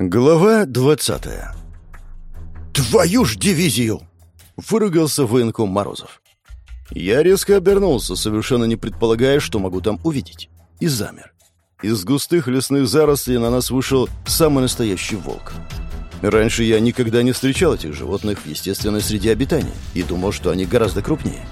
Глава двадцатая. «Твою ж дивизию!» — выругался военком Морозов. Я резко обернулся, совершенно не предполагая, что могу там увидеть. И замер. Из густых лесных зарослей на нас вышел самый настоящий волк. Раньше я никогда не встречал этих животных в естественной среде обитания и думал, что они гораздо крупнее.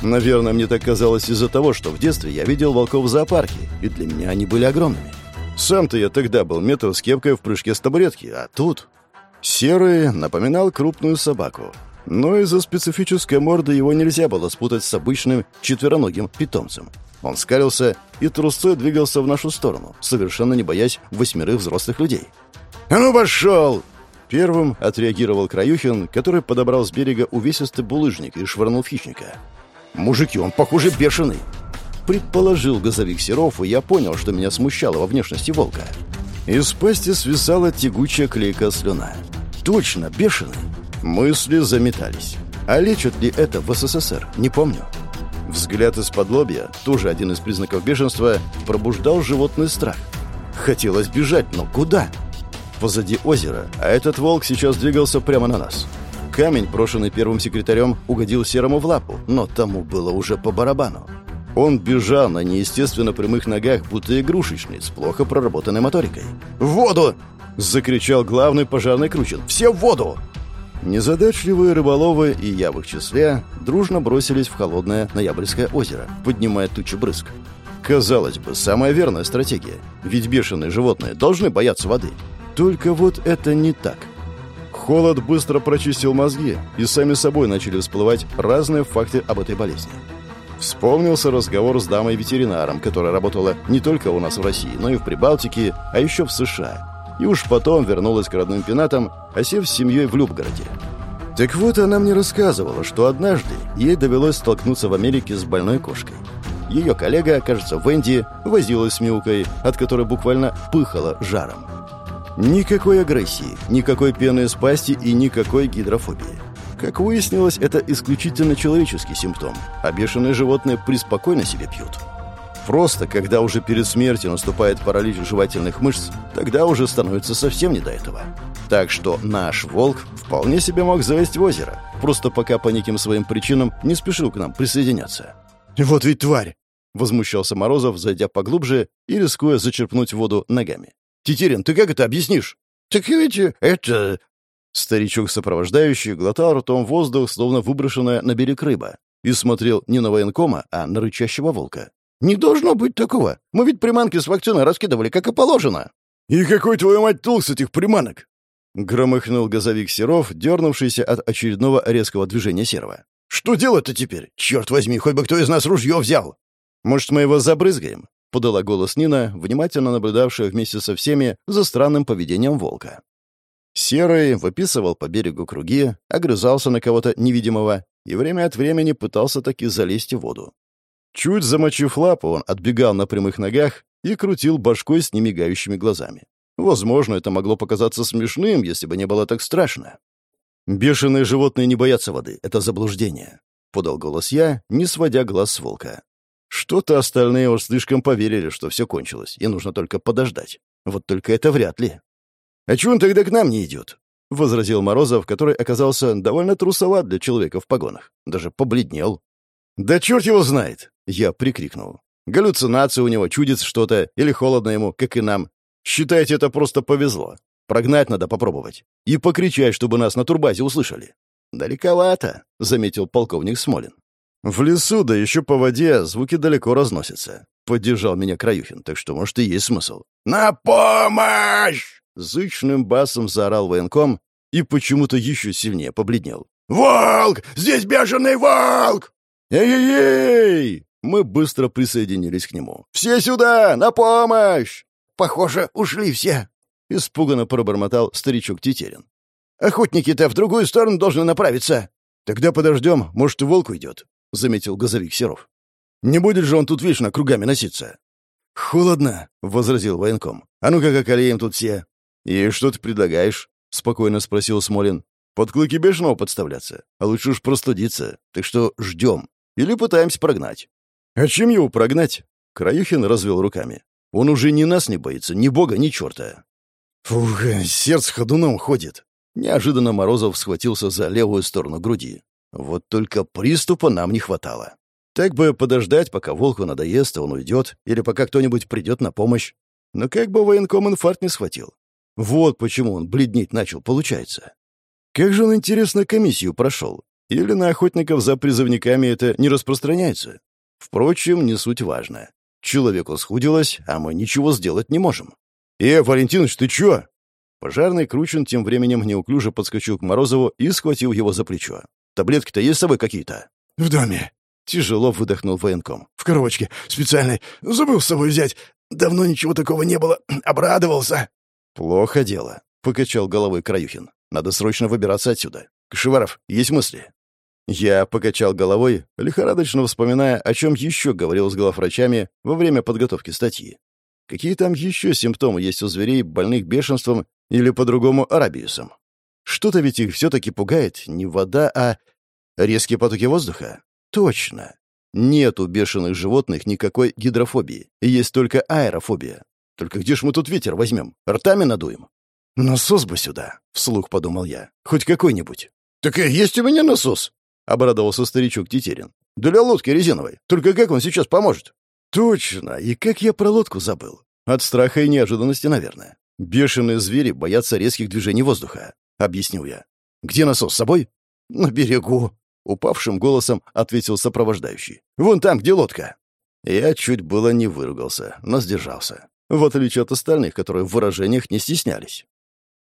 Наверное, мне так казалось из-за того, что в детстве я видел волков в зоопарке, и для меня они были огромными. Сам-то я тогда был метр с кепкой в прыжке с табуретки, а тут... Серый напоминал крупную собаку. Но из-за специфической морды его нельзя было спутать с обычным четвероногим питомцем. Он скалился и трусцой двигался в нашу сторону, совершенно не боясь восьмерых взрослых людей. «А ну, пошел!» Первым отреагировал Краюхин, который подобрал с берега увесистый булыжник и швырнул в хищника. «Мужики, он, похоже, бешеный!» Предположил газовик Серов, и я понял, что меня смущало во внешности волка. Из пасти свисала тягучая клейкая слюна. Точно, бешеный. Мысли заметались. А лечат ли это в СССР? Не помню. Взгляд из-под лобья, тоже один из признаков бешенства, пробуждал животный страх. Хотелось бежать, но куда? Позади озера, а этот волк сейчас двигался прямо на нас. Камень, брошенный первым секретарем, угодил Серому в лапу, но тому было уже по барабану. Он бежал на неестественно прямых ногах, будто игрушечный, с плохо проработанной моторикой. «В воду!» — закричал главный пожарный Кручин. «Все в воду!» Незадачливые рыболовы, и я в их числе, дружно бросились в холодное ноябрьское озеро, поднимая тучи брызг. Казалось бы, самая верная стратегия, ведь бешеные животные должны бояться воды. Только вот это не так. Холод быстро прочистил мозги, и сами собой начали всплывать разные факты об этой болезни. Вспомнился разговор с дамой-ветеринаром, которая работала не только у нас в России, но и в Прибалтике, а еще в США. И уж потом вернулась к родным пенатам, осев с семьей в Любгороде. Так вот, она мне рассказывала, что однажды ей довелось столкнуться в Америке с больной кошкой. Ее коллега, кажется, Венди, возилась с Милкой, от которой буквально пыхала жаром. Никакой агрессии, никакой пены из пасти и никакой гидрофобии. Как выяснилось, это исключительно человеческий симптом, а бешеные животные преспокойно себе пьют. Просто, когда уже перед смертью наступает паралич жевательных мышц, тогда уже становится совсем не до этого. Так что наш волк вполне себе мог залезть в озеро, просто пока по неким своим причинам не спешил к нам присоединяться. «Вот ведь тварь!» — возмущался Морозов, зайдя поглубже и рискуя зачерпнуть воду ногами. «Тетерин, ты как это объяснишь?» «Так ведь это...» Старичок-сопровождающий глотал ртом воздух, словно выброшенная на берег рыба, и смотрел не на военкома, а на рычащего волка. «Не должно быть такого! Мы ведь приманки с вакциной раскидывали, как и положено!» «И какой, твою мать, толк с этих приманок?» Громыхнул газовик Серов, дернувшийся от очередного резкого движения Серого. «Что делать-то теперь? Черт возьми, хоть бы кто из нас ружье взял!» «Может, мы его забрызгаем?» — подала голос Нина, внимательно наблюдавшая вместе со всеми за странным поведением волка. Серый выписывал по берегу круги, огрызался на кого-то невидимого и время от времени пытался таки залезть в воду. Чуть замочив лапу, он отбегал на прямых ногах и крутил башкой с немигающими глазами. Возможно, это могло показаться смешным, если бы не было так страшно. «Бешеные животные не боятся воды. Это заблуждение», — подал голос я, не сводя глаз с волка. Что-то остальные уж слишком поверили, что все кончилось, и нужно только подождать. Вот только это вряд ли. «А чего он тогда к нам не идет?» — возразил Морозов, который оказался довольно трусоват для человека в погонах. Даже побледнел. «Да черт его знает!» — я прикрикнул. «Галлюцинации у него, чудится что-то, или холодно ему, как и нам. Считайте, это просто повезло. Прогнать надо попробовать. И покричать, чтобы нас на турбазе услышали». «Далековато», — заметил полковник Смолин. «В лесу, да еще по воде, звуки далеко разносятся», — поддержал меня Краюхин, так что, может, и есть смысл. «На помощь!» Зычным басом заорал военком и почему-то еще сильнее побледнел. «Волк! Здесь бешеный волк!» «Эй-эй-эй!» Мы быстро присоединились к нему. «Все сюда! На помощь!» «Похоже, ушли все!» Испуганно пробормотал старичок Тетерин. «Охотники-то в другую сторону должны направиться!» «Тогда подождем, может, и волк уйдет», — заметил газовик Серов. «Не будет же он тут вечно кругами носиться». «Холодно», — возразил военком. «А ну-ка, как олеем тут все!» «И что ты предлагаешь?» — спокойно спросил Смолин. «Под клыки бешеного подставляться? А лучше уж простудиться. Так что ждем. Или пытаемся прогнать». «А чем его прогнать?» Краюхин развел руками. «Он уже ни нас не боится, ни бога, ни черта». Фух, сердце ходуном ходит. Неожиданно Морозов схватился за левую сторону груди. Вот только приступа нам не хватало. Так бы подождать, пока волку надоест, и он уйдет, или пока кто-нибудь придет на помощь. Но как бы военком инфаркт не схватил. Вот почему он бледнеть начал, получается. Как же он, интересно, комиссию прошел? Или на охотников за призывниками это не распространяется? Впрочем, не суть важно. Человеку схудилось, а мы ничего сделать не можем. «Э, Валентинович, ты чё?» Пожарный Кручен тем временем неуклюже подскочил к Морозову и схватил его за плечо. «Таблетки-то есть с собой какие-то?» «В доме». Тяжело выдохнул военком. «В коробочке. Специальной. Забыл с собой взять. Давно ничего такого не было. Обрадовался». «Плохо дело», — покачал головой Краюхин. «Надо срочно выбираться отсюда. Кашеваров, есть мысли?» Я покачал головой, лихорадочно вспоминая, о чем еще говорил с главврачами во время подготовки статьи. Какие там еще симптомы есть у зверей, больных бешенством или по-другому арабиусом? Что-то ведь их все-таки пугает не вода, а резкие потоки воздуха. Точно. Нет у бешеных животных никакой гидрофобии, есть только аэрофобия. Только где ж мы тут ветер возьмем? Ртами надуем? Насос бы сюда, вслух подумал я. Хоть какой-нибудь. Так и есть у меня насос, обрадовался старичок Тетерин. Для лодки резиновой. Только как он сейчас поможет? Точно. И как я про лодку забыл? От страха и неожиданности, наверное. Бешеные звери боятся резких движений воздуха, объяснил я. Где насос с собой? На берегу, упавшим голосом ответил сопровождающий. Вон там, где лодка. Я чуть было не выругался, но сдержался в отличие от остальных, которые в выражениях не стеснялись.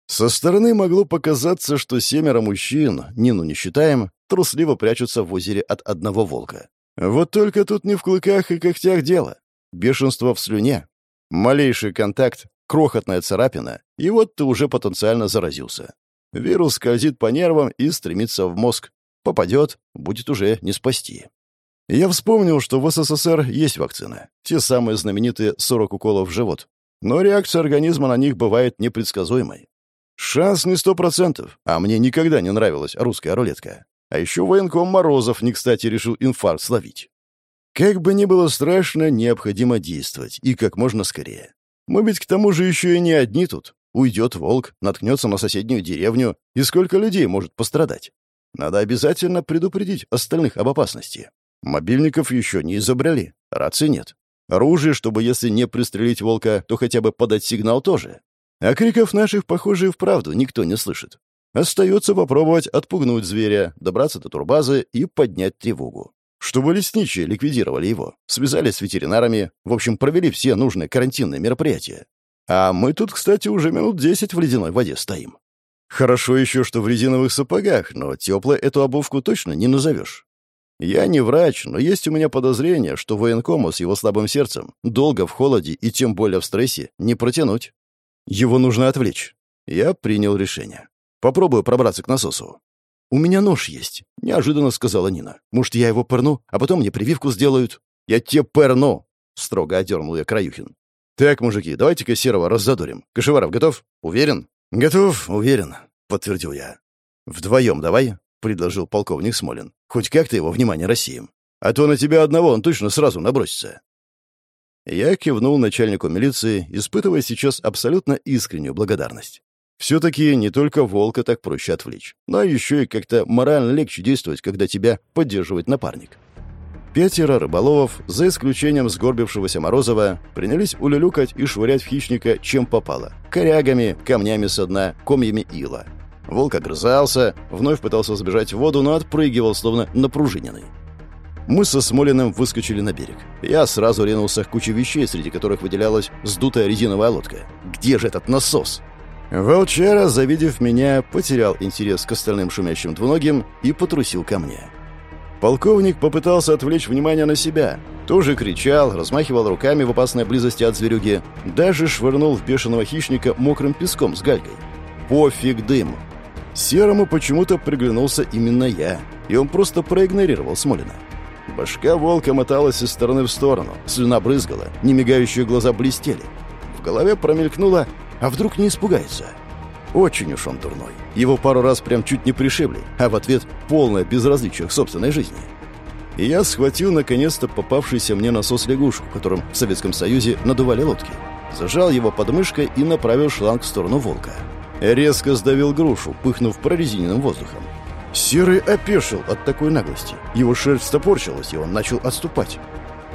Со стороны могло показаться, что семеро мужчин, Нину не считаем, трусливо прячутся в озере от одного волка. Вот только тут не в клыках и когтях дело. Бешенство в слюне. Малейший контакт, крохотная царапина, и вот ты уже потенциально заразился. Вирус скользит по нервам и стремится в мозг. Попадет, будет уже не спасти. Я вспомнил, что в СССР есть вакцины. Те самые знаменитые 40 уколов в живот. Но реакция организма на них бывает непредсказуемой. Шанс не сто процентов, а мне никогда не нравилась русская рулетка. А еще военком Морозов не кстати решил инфаркт словить. Как бы ни было страшно, необходимо действовать, и как можно скорее. Мы ведь к тому же еще и не одни тут. Уйдет волк, наткнется на соседнюю деревню, и сколько людей может пострадать. Надо обязательно предупредить остальных об опасности. Мобильников еще не изобрели, рации нет. Оружие, чтобы если не пристрелить волка, то хотя бы подать сигнал тоже. А криков наших, похоже, и вправду никто не слышит. Остается попробовать отпугнуть зверя, добраться до турбазы и поднять тревогу. Чтобы лесничие ликвидировали его, связались с ветеринарами, в общем, провели все нужные карантинные мероприятия. А мы тут, кстати, уже минут десять в ледяной воде стоим. Хорошо еще, что в резиновых сапогах, но теплой эту обувку точно не назовешь. Я не врач, но есть у меня подозрение, что военкому с его слабым сердцем долго в холоде и тем более в стрессе не протянуть. Его нужно отвлечь. Я принял решение. Попробую пробраться к насосу. «У меня нож есть», — неожиданно сказала Нина. «Может, я его пырну, а потом мне прививку сделают?» «Я тебе пырну!» — строго одернул я Краюхин. «Так, мужики, давайте-ка Серого раззадорим. Кашеваров готов? Уверен?» «Готов, уверен», — подтвердил я. «Вдвоем давай», — предложил полковник Смолин. «Хоть как-то его внимание рассеем. А то на тебя одного он точно сразу набросится». Я кивнул начальнику милиции, испытывая сейчас абсолютно искреннюю благодарность. Все-таки не только волка так проще отвлечь, но еще и как-то морально легче действовать, когда тебя поддерживает напарник. Пятеро рыболовов, за исключением сгорбившегося Морозова, принялись улюлюкать и швырять в хищника чем попало. Корягами, камнями со дна, комьями ила — Волк огрызался, вновь пытался сбежать в воду, но отпрыгивал, словно напружиненный. Мы со Смолиным выскочили на берег. Я сразу ринулся к куче вещей, среди которых выделялась сдутая резиновая лодка. «Где же этот насос?» Волчара, завидев меня, потерял интерес к остальным шумящим двуногим и потрусил ко мне. Полковник попытался отвлечь внимание на себя. Тоже кричал, размахивал руками в опасной близости от зверюги, даже швырнул в бешеного хищника мокрым песком с гальгой. «Пофиг дым!» Серому почему-то приглянулся именно я, и он просто проигнорировал Смолина. Башка волка моталась из стороны в сторону, слюна брызгала, немигающие глаза блестели. В голове промелькнуло «А вдруг не испугается?» Очень уж он дурной. Его пару раз прям чуть не пришибли, а в ответ полное безразличие к собственной жизни. И я схватил наконец-то попавшийся мне насос лягушку, которым в Советском Союзе надували лодки. зажал его подмышкой и направил шланг в сторону волка. Резко сдавил грушу, пыхнув прорезиненным воздухом. Серый опешил от такой наглости. Его шерсть стопорчилась, и он начал отступать.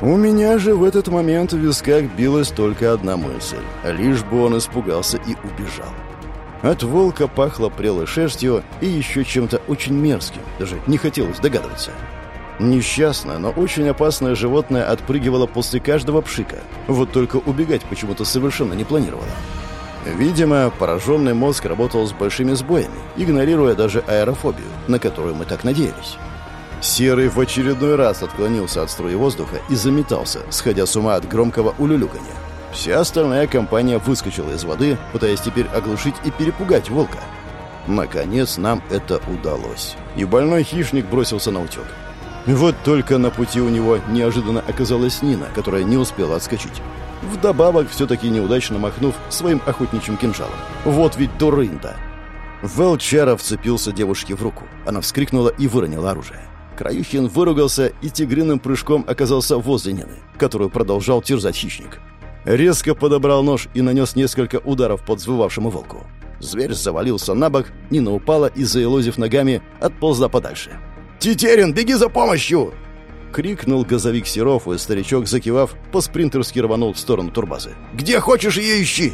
У меня же в этот момент в висках билась только одна мысль. Лишь бы он испугался и убежал. От волка пахло прелой шерстью и еще чем-то очень мерзким. Даже не хотелось догадываться. Несчастное, но очень опасное животное отпрыгивало после каждого пшика. Вот только убегать почему-то совершенно не планировало. Видимо, пораженный мозг работал с большими сбоями, игнорируя даже аэрофобию, на которую мы так надеялись. Серый в очередной раз отклонился от струи воздуха и заметался, сходя с ума от громкого улюлюканья. Вся остальная компания выскочила из воды, пытаясь теперь оглушить и перепугать волка. Наконец нам это удалось. И больной хищник бросился на утек. Вот только на пути у него неожиданно оказалась Нина, которая не успела отскочить. Вдобавок, все-таки неудачно махнув своим охотничьим кинжалом. Вот ведь дурында! Велчара вцепился девушке в руку. Она вскрикнула и выронила оружие. Краюхин выругался и тигриным прыжком оказался возле Нины, которую продолжал терзать хищник. Резко подобрал нож и нанес несколько ударов под взвывавшему волку. Зверь завалился на бок, Нина упала и, заелозив ногами, отползла подальше. «Тетерин, беги за помощью!» Крикнул газовик Серов, и старичок, закивав, по-спринтерски рванул в сторону турбазы. «Где хочешь, ее ищи!»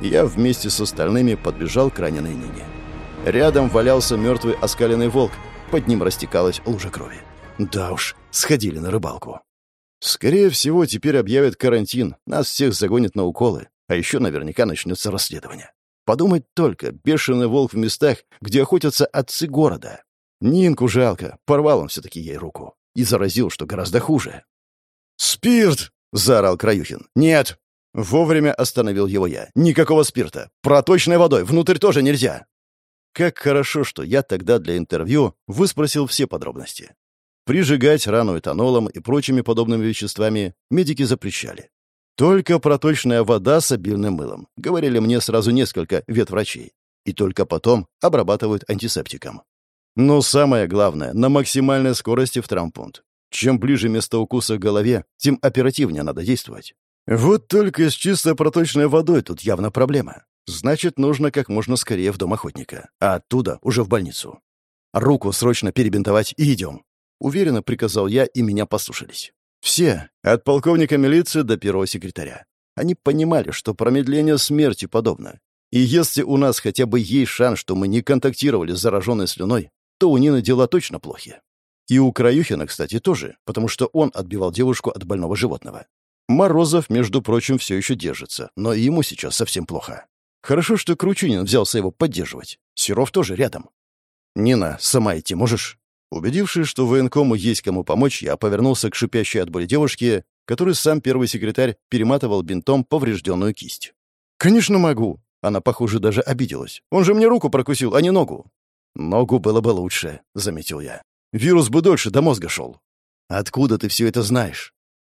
Я вместе с остальными подбежал к раненой Нине. Рядом валялся мертвый оскаленный волк, под ним растекалась лужа крови. Да уж, сходили на рыбалку. Скорее всего, теперь объявят карантин, нас всех загонят на уколы, а еще наверняка начнется расследование. Подумать только, бешеный волк в местах, где охотятся отцы города. Нинку жалко, порвал он все-таки ей руку и заразил, что гораздо хуже. «Спирт!» — заорал Краюхин. «Нет!» Вовремя остановил его я. «Никакого спирта! Проточной водой! Внутрь тоже нельзя!» Как хорошо, что я тогда для интервью выспросил все подробности. Прижигать рану этанолом и прочими подобными веществами медики запрещали. Только проточная вода с обильным мылом, говорили мне сразу несколько ветврачей. И только потом обрабатывают антисептиком. Но самое главное, на максимальной скорости в травмпункт. Чем ближе место укуса к голове, тем оперативнее надо действовать. Вот только с чисто проточной водой тут явно проблема. Значит, нужно как можно скорее в дом охотника, а оттуда уже в больницу. Руку срочно перебинтовать и идем. Уверенно приказал я, и меня послушались. Все, от полковника милиции до первого секретаря. Они понимали, что промедление смерти подобно. И если у нас хотя бы есть шанс, что мы не контактировали с зараженной слюной, то у Нины дела точно плохи. И у Краюхина, кстати, тоже, потому что он отбивал девушку от больного животного. Морозов, между прочим, все еще держится, но ему сейчас совсем плохо. Хорошо, что Кручинин взялся его поддерживать. Серов тоже рядом. «Нина, сама идти можешь?» Убедившись, что военкому есть кому помочь, я повернулся к шипящей от боли девушке, которую сам первый секретарь перематывал бинтом поврежденную кисть. «Конечно могу!» Она, похоже, даже обиделась. «Он же мне руку прокусил, а не ногу!» «Ногу было бы лучше», — заметил я. «Вирус бы дольше до мозга шел». «Откуда ты все это знаешь?»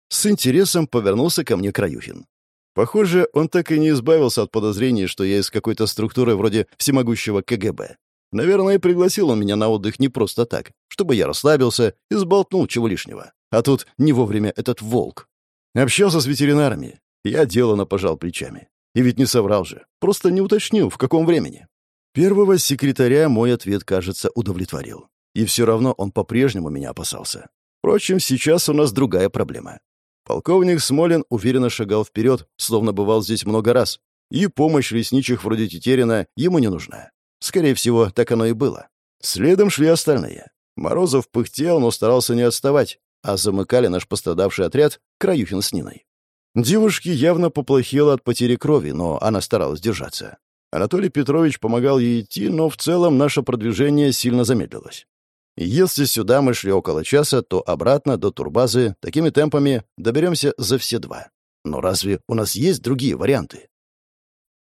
С интересом повернулся ко мне Краюхин. Похоже, он так и не избавился от подозрений, что я из какой-то структуры вроде всемогущего КГБ. Наверное, пригласил он меня на отдых не просто так, чтобы я расслабился и сболтнул чего лишнего. А тут не вовремя этот волк. Общался с ветеринарами. Я делано пожал плечами. И ведь не соврал же. Просто не уточнил, в каком времени. Первого секретаря мой ответ, кажется, удовлетворил. И все равно он по-прежнему меня опасался. Впрочем, сейчас у нас другая проблема. Полковник Смолин уверенно шагал вперед, словно бывал здесь много раз, и помощь лесничих вроде Тетерина ему не нужна. Скорее всего, так оно и было. Следом шли остальные. Морозов пыхтел, но старался не отставать, а замыкали наш пострадавший отряд Краюхин с Ниной. Девушке явно поплохело от потери крови, но она старалась держаться. Анатолий Петрович помогал ей идти, но в целом наше продвижение сильно замедлилось. Если сюда мы шли около часа, то обратно до турбазы такими темпами доберемся за все два. Но разве у нас есть другие варианты?